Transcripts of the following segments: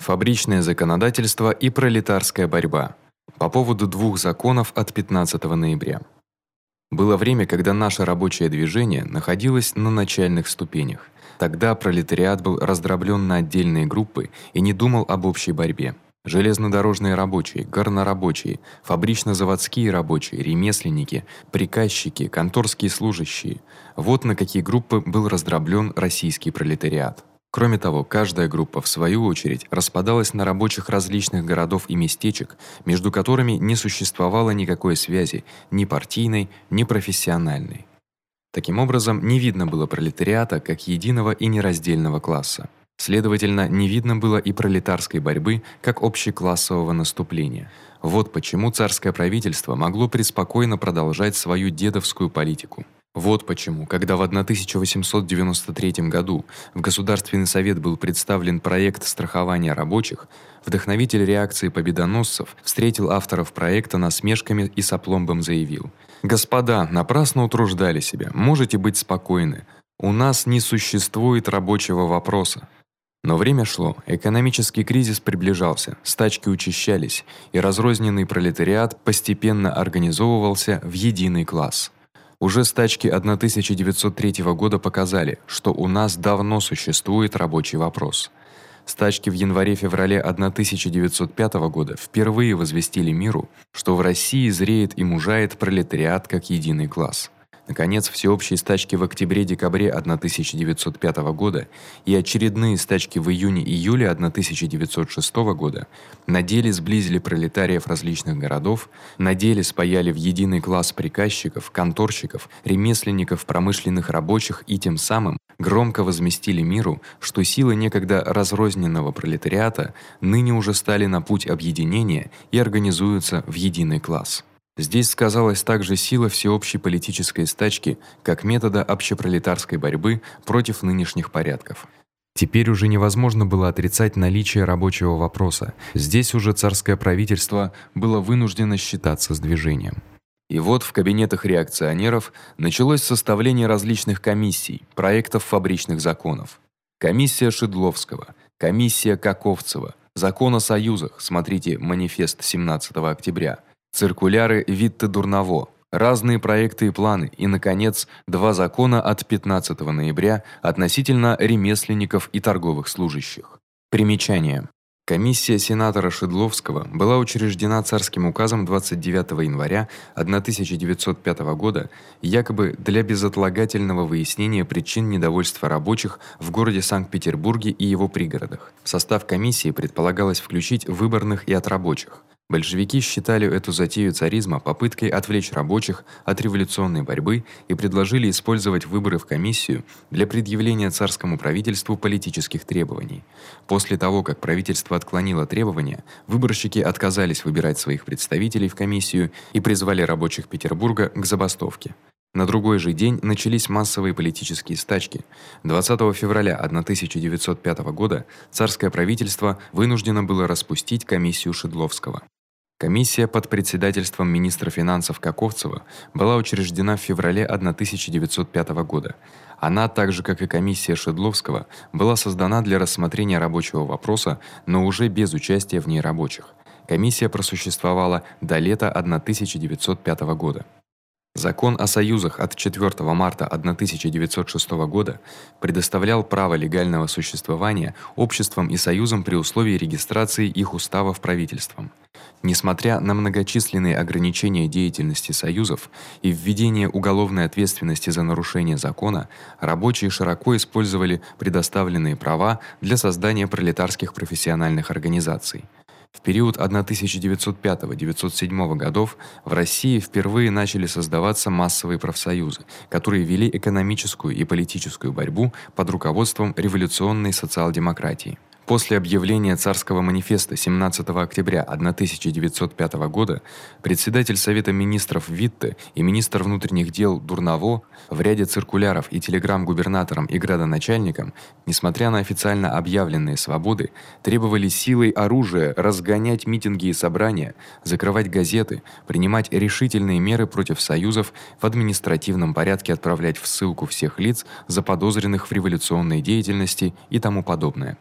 Фабричное законодательство и пролетарская борьба. По поводу двух законов от 15 ноября. Было время, когда наше рабочее движение находилось на начальных ступенях. Тогда пролетариат был раздроблён на отдельные группы и не думал об общей борьбе. Железнодорожные рабочие, горнорабочие, фабрично-заводские рабочие, ремесленники, приказчики, конторские служащие вот на какие группы был раздроблён российский пролетариат. Кроме того, каждая группа в свою очередь распадалась на рабочих различных городов и местечек, между которыми не существовало никакой связи, ни партийной, ни профессиональной. Таким образом, не видно было пролетариата как единого и нераздельного класса. Следовательно, не видно было и пролетарской борьбы как общеклассового наступления. Вот почему царское правительство могло преспокойно продолжать свою дедовскую политику. Вот почему, когда в 1893 году в Государственный совет был представлен проект страхования рабочих, вдохновитель реакции победоносцев встретил авторов проекта насмешками и сопломбом заявил: "Господа, напрасно утруждали себя. Можете быть спокойны. У нас не существует рабочего вопроса". Но время шло, экономический кризис приближался, стачки учащались, и разрозненный пролетариат постепенно организовывался в единый класс. Уже стачки 1903 года показали, что у нас давно существует рабочий вопрос. Стачки в январе-феврале 1905 года впервые возвестили миру, что в России зреет и мужает пролетариат как единый класс. Наконец, всеобщие стачки в октябре-декабре 1905 года и очередные стачки в июне-июле 1906 года на деле сблизили пролетариев различных городов, на деле спаяли в единый класс приказчиков, конторщиков, ремесленников, промышленных рабочих и тем самым громко возместили миру, что силы некогда разрозненного пролетариата ныне уже стали на путь объединения и организуются в единый класс. Здесь сказалась также сила всеобщей политической стачки как метода общепролетарской борьбы против нынешних порядков. Теперь уже невозможно было отрицать наличие рабочего вопроса. Здесь уже царское правительство было вынуждено считаться с движением. И вот в кабинетах реакционеров началось составление различных комиссий, проектов фабричных законов. Комиссия Шедловского, комиссия Каковцева, закон о союзах, смотрите манифест 17 октября циркуляры Витте Дурново, разные проекты и планы и наконец два закона от 15 ноября относительно ремесленников и торговых служащих. Примечание: Комиссия сенатора Шедловского была учреждена царским указом 29 января 1905 года якобы для безотлагательного выяснения причин недовольства рабочих в городе Санкт-Петербурге и его пригородах. В состав комиссии предполагалось включить выборных и от рабочих. Большевики считали эту затею царизма попыткой отвлечь рабочих от революционной борьбы и предложили использовать выборы в комиссию для предъявления царскому правительству политических требований. После того, как правительство отклонило требования, выборщики отказались выбирать своих представителей в комиссию и призвали рабочих Петербурга к забастовке. На другой же день начались массовые политические стачки. 20 февраля 1905 года царское правительство вынуждено было распустить комиссию Шедловского. Комиссия под председательством министра финансов Каковцева была учреждена в феврале 1905 года. Она, так же как и комиссия Шедловского, была создана для рассмотрения рабочего вопроса, но уже без участия в ней рабочих. Комиссия просуществовала до лета 1905 года. Закон о союзах от 4 марта 1906 года предоставлял право легального существования обществам и союзам при условии регистрации их уставов правительством. Несмотря на многочисленные ограничения деятельности союзов и введение уголовной ответственности за нарушение закона, рабочие широко использовали предоставленные права для создания пролетарских профессиональных организаций. В период 1905-1907 годов в России впервые начали создаваться массовые профсоюзы, которые вели экономическую и политическую борьбу под руководством революционной социал-демократии. После объявления царского манифеста 17 октября 1905 года председатель Совета министров Витте и министр внутренних дел Дурново в ряде циркуляров и телеграмм губернаторам и градоначальникам, несмотря на официально объявленные свободы, требовали силой оружия разгонять митинги и собрания, закрывать газеты, принимать решительные меры против союзов, в административном порядке отправлять в ссылку всех лиц, заподозренных в революционной деятельности и тому подобное.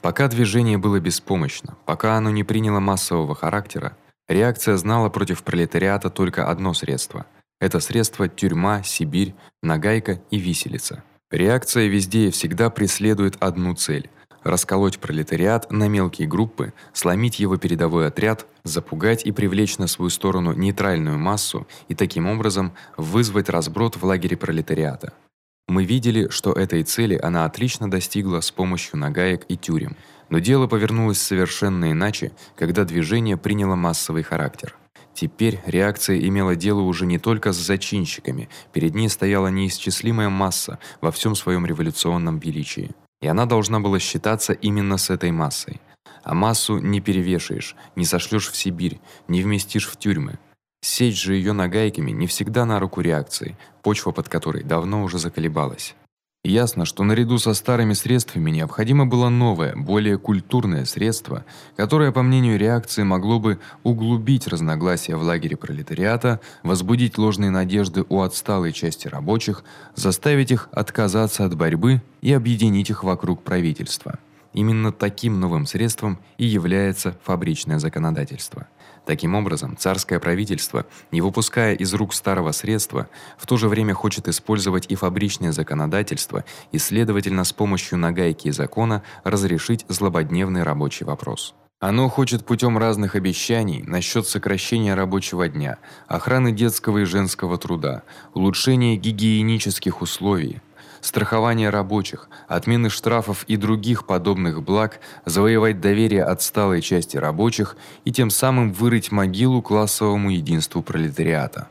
Пока движение было беспомощно, пока оно не приняло массового характера, реакция знала против пролетариата только одно средство. Это средство тюрьма, Сибирь, нагайка и виселица. Реакция везде и всегда преследует одну цель расколоть пролетариат на мелкие группы, сломить его передовой отряд, запугать и привлечь на свою сторону нейтральную массу и таким образом вызвать разброд в лагере пролетариата. Мы видели, что этой цели она отлично достигла с помощью нагаек и тюрем. Но дело повернулось совершенно иначе, когда движение приняло массовый характер. Теперь реакция имела дело уже не только с зачинщиками, перед ней стояла неисчислимая масса во всем своем революционном величии. И она должна была считаться именно с этой массой. А массу не перевешаешь, не сошлёшь в Сибирь, не вместишь в тюрьмы. Сечь же её нагайками не всегда на руку реакции, почва под которой давно уже заколебалась. Ясно, что наряду со старыми средствами необходимо было новое, более культурное средство, которое, по мнению реакции, могло бы углубить разногласия в лагере пролетариата, возбудить ложные надежды у отсталой части рабочих, заставить их отказаться от борьбы и объединить их вокруг правительства. Именно таким новым средством и является фабричное законодательство. Таким образом, царское правительство, не выпуская из рук старого средства, в то же время хочет использовать и фабричное законодательство и, следовательно, с помощью нагайки и закона разрешить злободневный рабочий вопрос. Оно хочет путём разных обещаний насчёт сокращения рабочего дня, охраны детского и женского труда, улучшения гигиенических условий, страхование рабочих, отмены штрафов и других подобных благ, завоевать доверие отсталой части рабочих и тем самым вырыть могилу классовому единству пролетариата.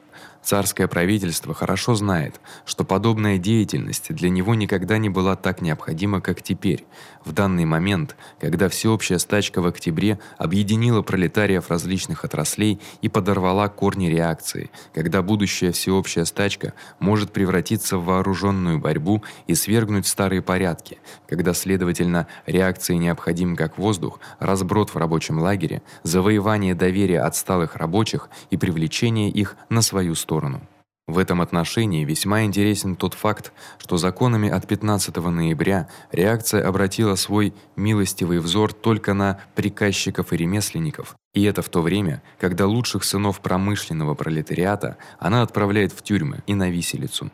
Царское правительство хорошо знает, что подобная деятельность для него никогда не была так необходима, как теперь, в данный момент, когда всеобщая стачка в октябре объединила пролетариев различных отраслей и подорвала корни реакции, когда будущая всеобщая стачка может превратиться в вооружённую борьбу и свергнуть старые порядки, когда, следовательно, реакции необходим как воздух, разброд в рабочем лагере, завоевание доверия отсталых рабочих и привлечение их на свою сторону сторону. В этом отношении весьма интересен тот факт, что законами от 15 ноября реакция обратила свой милостивый взор только на приказчиков и ремесленников, и это в то время, когда лучших сынов промышленного пролетариата она отправляет в тюрьмы и на виселицу.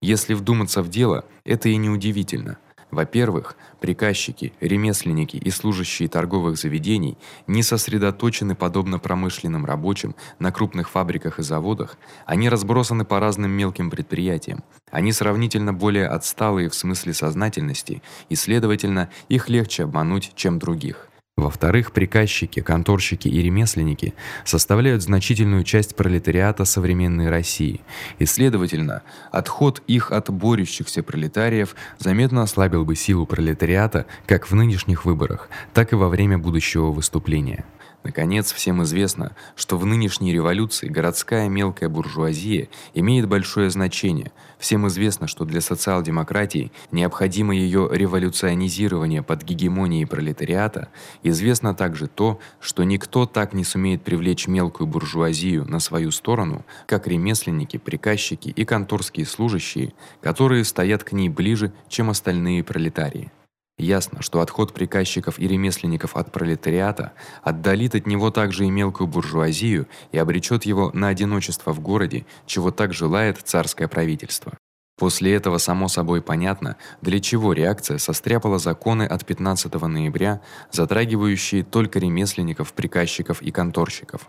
Если вдуматься в дело, это и не удивительно. Во-первых, приказчики, ремесленники и служащие торговых заведений не сосредоточены подобно промышленным рабочим на крупных фабриках и заводах, они разбросаны по разным мелким предприятиям. Они сравнительно более отсталые в смысле сознательности, и, следовательно, их легче обмануть, чем других. Во-вторых, приказчики, конторщики и ремесленники составляют значительную часть пролетариата современной России, и следовательно, отход их от борющихся пролетариев заметно ослабил бы силу пролетариата как в нынешних выборах, так и во время будущего выступления. Наконец, всем известно, что в нынешней революции городская мелкая буржуазия имеет большое значение. Всем известно, что для социал-демократии необходимо её революционизирование под гегемонией пролетариата. Известно также то, что никто так не сумеет привлечь мелкую буржуазию на свою сторону, как ремесленники, приказчики и конторские служащие, которые стоят к ней ближе, чем остальные пролетарии. Ясно, что отход приказчиков и ремесленников от пролетариата отдалит от него также и мелкую буржуазию и обречёт его на одиночество в городе, чего так желает царское правительство. После этого само собой понятно, для чего реакция состряпала законы от 15 ноября, затрагивающие только ремесленников, приказчиков и конторщиков.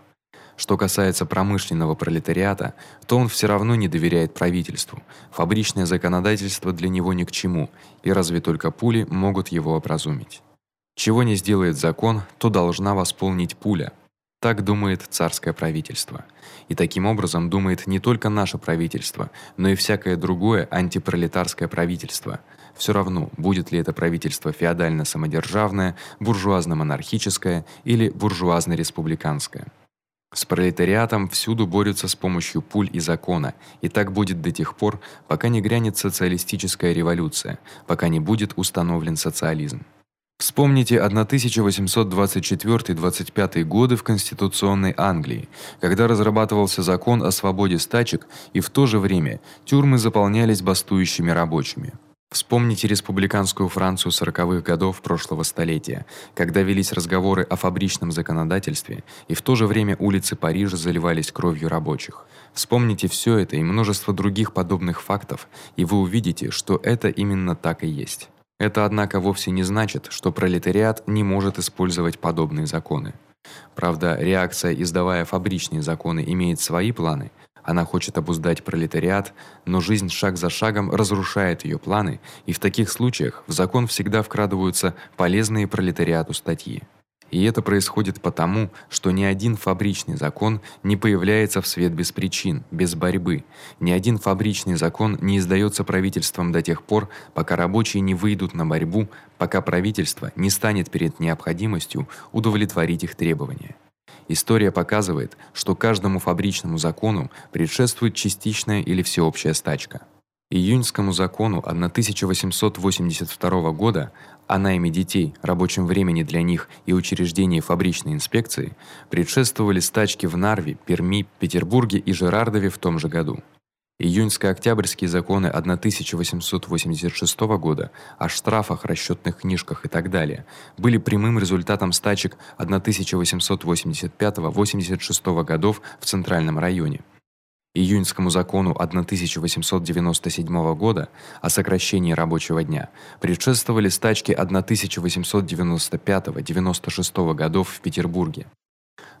Что касается промышленного пролетариата, то он всё равно не доверяет правительству. Фабричное законодательство для него ни к чему, и разве только пули могут его образумить. Чего не сделает закон, то должна восполнить пуля. Так думает царское правительство. И таким образом думает не только наше правительство, но и всякое другое антипролетарское правительство. Всё равно, будет ли это правительство феодально-самодержавное, буржуазно-монархическое или буржуазно-республиканское. С пролетариатом всюду борются с помощью пуль и закона, и так будет до тех пор, пока не грянет социалистическая революция, пока не будет установлен социализм. Вспомните 1824-25 годы в конституционной Англии, когда разрабатывался закон о свободе стачек, и в то же время тюрьмы заполнялись бастующими рабочими. Вспомните республиканскую Францию сороковых годов прошлого столетия, когда велись разговоры о фабричном законодательстве, и в то же время улицы Парижа заливались кровью рабочих. Вспомните всё это и множество других подобных фактов, и вы увидите, что это именно так и есть. Это однако вовсе не значит, что пролетариат не может использовать подобные законы. Правда, реакция, издавая фабричные законы, имеет свои планы. Она хочет обуздать пролетариат, но жизнь шаг за шагом разрушает её планы, и в таких случаях в закон всегда вкрадываются полезные пролетариату статьи. И это происходит потому, что ни один фабричный закон не появляется в свет без причин, без борьбы. Ни один фабричный закон не издаётся правительством до тех пор, пока рабочие не выйдут на борьбу, пока правительство не станет перед необходимостью удовлетворить их требования. История показывает, что каждому фабричному закону предшествует частичная или всеобщая стачка. Июньскому закону 1882 года о найме детей, рабочем времени для них и учреждении фабричной инспекции предшествовали стачки в Нарве, Перми, Петербурге и Жерардове в том же году. Июньско-октябрьские законы 1886 года о штрафах, расчётных книжках и так далее были прямым результатом стачек 1885-86 годов в Центральном районе июньскому закону 1897 года о сокращении рабочего дня предшествовали стачки 1895-96 годов в Петербурге.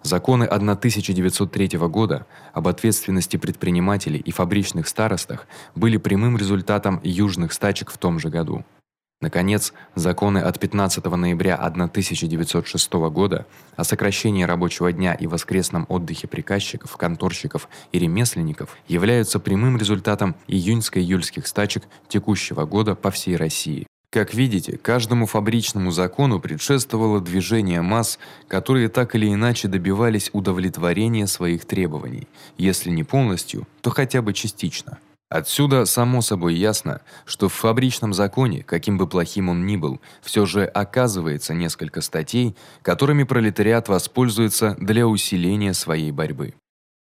Законы 1903 года об ответственности предпринимателей и фабричных старостах были прямым результатом южных стачек в том же году. Наконец, законы от 15 ноября 1906 года о сокращении рабочего дня и воскресном отдыхе приказчиков, конторщиков и ремесленников являются прямым результатом июньско-июльских стачек текущего года по всей России. Как видите, каждому фабричному закону предшествовало движение масс, которые так или иначе добивались удовлетворения своих требований, если не полностью, то хотя бы частично. Отсюда само собой ясно, что в фабричном законе, каким бы плохим он ни был, всё же оказывается несколько статей, которыми пролетариат воспользуется для усиления своей борьбы.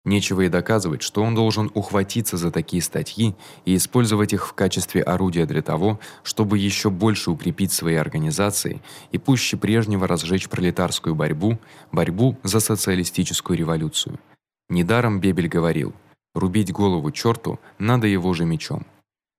Нечего и доказывать, что он должен ухватиться за такие статьи и использовать их в качестве орудия для того, чтобы ещё больше укрепить свои организации и пуще прежнего разжечь пролетарскую борьбу, борьбу за социалистическую революцию. Недаром Бебель говорил: Рубить голову чёрту надо его же мечом.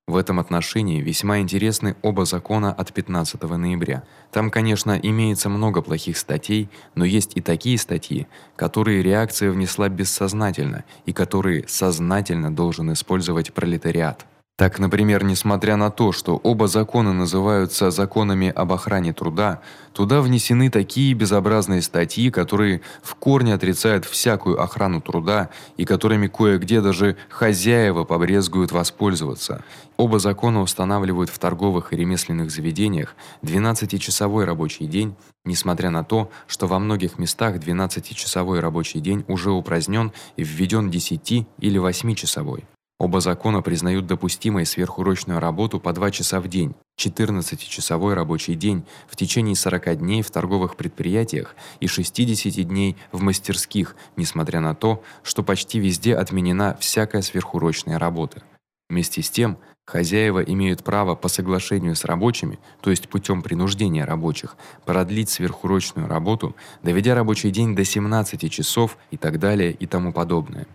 В этом отношении весьма интересны оба закона от 15 ноября. Там, конечно, имеется много плохих статей, но есть и такие статьи, которые реакция внесла бессознательно и которые сознательно должен использовать пролетариат. Так, например, несмотря на то, что оба закона называются законами об охране труда, туда внесены такие безобразные статьи, которые в корне отрицают всякую охрану труда и которыми кое-где даже хозяева побрезгуют воспользоваться. Оба закона устанавливают в торговых и ремесленных заведениях 12-часовой рабочий день, несмотря на то, что во многих местах 12-часовой рабочий день уже упразднён и введён 10 или 8-часовой. Оба закона признают допустимой сверхурочную работу по 2 часа в день, 14-часовой рабочий день в течение 40 дней в торговых предприятиях и 60 дней в мастерских, несмотря на то, что почти везде отменена всякая сверхурочная работа. Вместе с тем, хозяева имеют право по соглашению с рабочими, то есть путём принуждения рабочих, продлить сверхурочную работу, доведя рабочий день до 17 часов и так далее и тому подобное.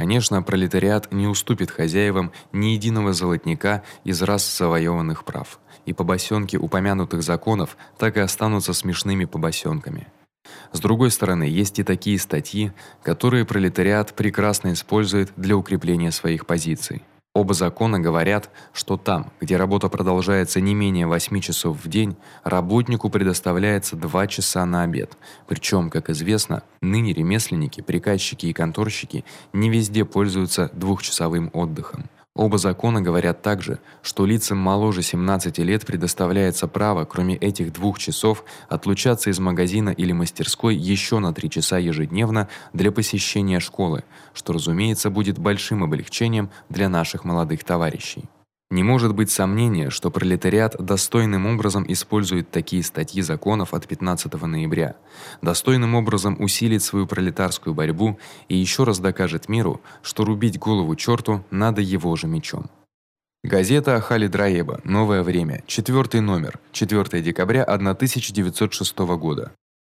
Конечно, пролетариат не уступит хозяевам ни единого золотника из раз завоеванных прав, и побосенки упомянутых законов так и останутся смешными побосенками. С другой стороны, есть и такие статьи, которые пролетариат прекрасно использует для укрепления своих позиций. Оба закона говорят, что там, где работа продолжается не менее 8 часов в день, работнику предоставляется 2 часа на обед. Причём, как известно, ныне ремесленники, приказчики и конторщики не везде пользуются двухчасовым отдыхом. Оба закона говорят также, что лицам моложе 17 лет предоставляется право, кроме этих двух часов, отлучаться из магазина или мастерской ещё на 3 часа ежедневно для посещения школы, что, разумеется, будет большим облегчением для наших молодых товарищей. Не может быть сомнения, что пролетариат достойным образом использует такие статьи законов от 15 ноября, достойным образом усилит свою пролетарскую борьбу и ещё раз докажет миру, что рубить голову чёрту надо его же мечом. Газета Ахали Драеба. Новое время. Четвертый номер. 4 декабря 1906 года.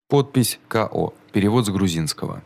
Подпись КО. Перевод с грузинского.